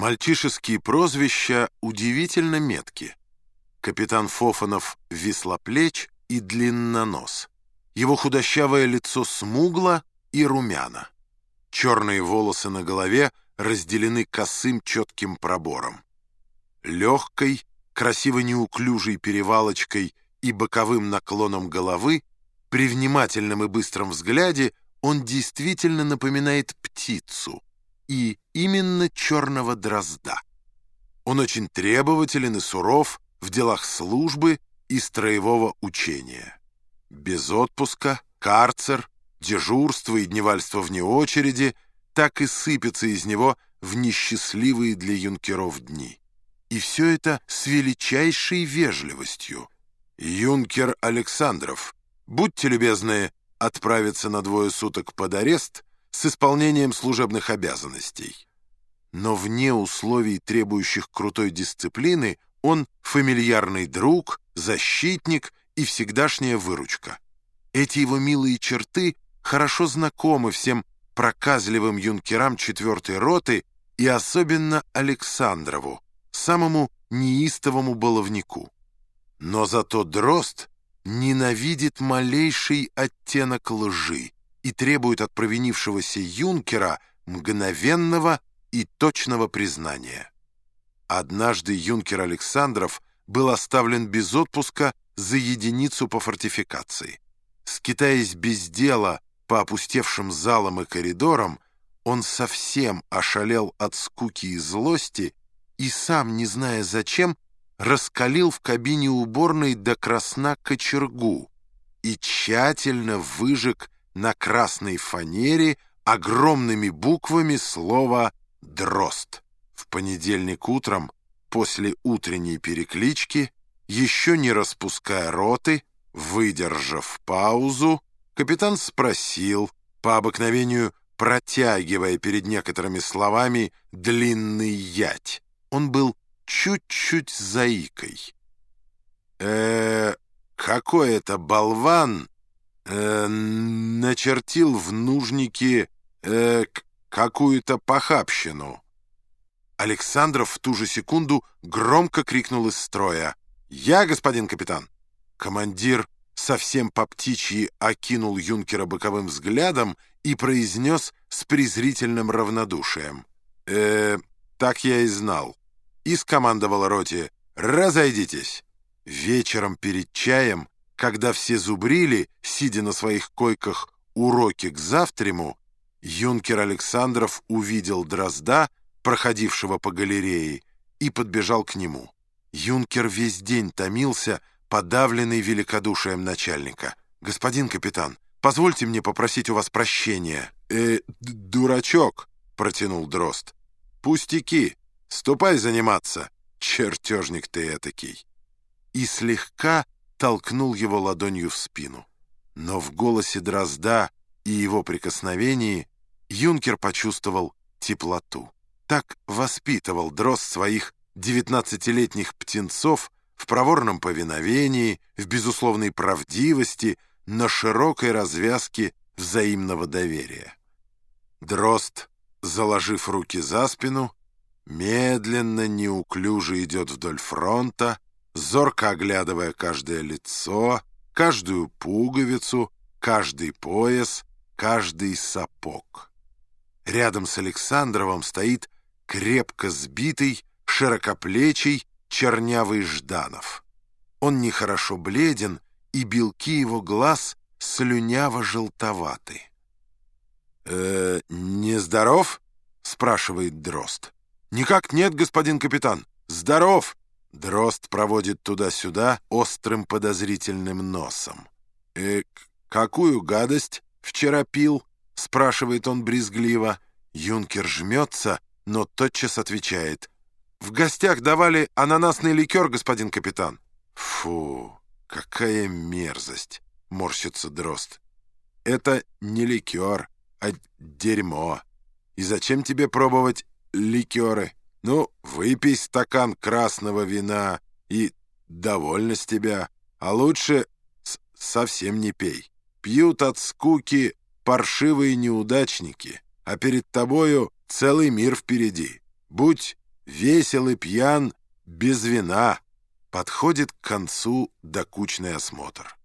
Мальчишеские прозвища удивительно метки. Капитан Фофанов — веслоплеч и длиннонос. Его худощавое лицо смугло и румяно. Черные волосы на голове разделены косым четким пробором. Легкой, красиво неуклюжей перевалочкой и боковым наклоном головы, при внимательном и быстром взгляде он действительно напоминает птицу, и именно черного дрозда. Он очень требователен и суров в делах службы и строевого учения. Без отпуска, карцер, дежурство и дневальство вне очереди так и сыпется из него в несчастливые для юнкеров дни. И все это с величайшей вежливостью. «Юнкер Александров, будьте любезны отправиться на двое суток под арест с исполнением служебных обязанностей». Но вне условий, требующих крутой дисциплины, он фамильярный друг, защитник и всегдашняя выручка. Эти его милые черты хорошо знакомы всем проказливым юнкерам четвертой роты и особенно Александрову, самому неистовому баловнику. Но зато Дрозд ненавидит малейший оттенок лжи и требует от провинившегося юнкера мгновенного и точного признания. Однажды юнкер Александров был оставлен без отпуска за единицу по фортификации. Скитаясь без дела по опустевшим залам и коридорам, он совсем ошалел от скуки и злости и сам, не зная зачем, раскалил в кабине уборной до красна кочергу и тщательно выжег на красной фанере огромными буквами слово «дрозд». В понедельник утром, после утренней переклички, еще не распуская роты, выдержав паузу, капитан спросил, по обыкновению протягивая перед некоторыми словами длинный ять. Он был чуть-чуть заикой. э какой это болван э, начертил в нужнике э, какую-то похабщину?» Александров в ту же секунду громко крикнул из строя. «Я, господин капитан!» Командир совсем по птичьи окинул юнкера боковым взглядом и произнес с презрительным равнодушием. «Э, так я и знал и скомандовал роте «Разойдитесь!». Вечером перед чаем, когда все зубрили, сидя на своих койках уроки к завтраму, юнкер Александров увидел Дрозда, проходившего по галерее, и подбежал к нему. Юнкер весь день томился, подавленный великодушием начальника. «Господин капитан, позвольте мне попросить у вас прощения». «Э, дурачок», — протянул Дрозд. «Пустяки». Ступай заниматься, чертежник ты этакий!» И слегка толкнул его ладонью в спину. Но в голосе Дрозда и его прикосновении юнкер почувствовал теплоту. Так воспитывал Дрозд своих девятнадцатилетних птенцов в проворном повиновении, в безусловной правдивости, на широкой развязке взаимного доверия. Дрозд, заложив руки за спину, медленно, неуклюже идет вдоль фронта, зорко оглядывая каждое лицо, каждую пуговицу, каждый пояс, каждый сапог. Рядом с Александровым стоит крепко сбитый, широкоплечий, чернявый Жданов. Он нехорошо бледен, и белки его глаз слюняво-желтоваты. «Э, «Нездоров?» — спрашивает Дрозд. «Никак нет, господин капитан. Здоров!» Дрозд проводит туда-сюда острым подозрительным носом. «Э, какую гадость вчера пил?» — спрашивает он брезгливо. Юнкер жмется, но тотчас отвечает. «В гостях давали ананасный ликер, господин капитан». «Фу, какая мерзость!» — морщится Дрозд. «Это не ликер, а дерьмо. И зачем тебе пробовать ликеры. Ну, выпей стакан красного вина и довольно с тебя. А лучше совсем не пей. Пьют от скуки паршивые неудачники, а перед тобою целый мир впереди. Будь весел и пьян без вина, подходит к концу докучный осмотр.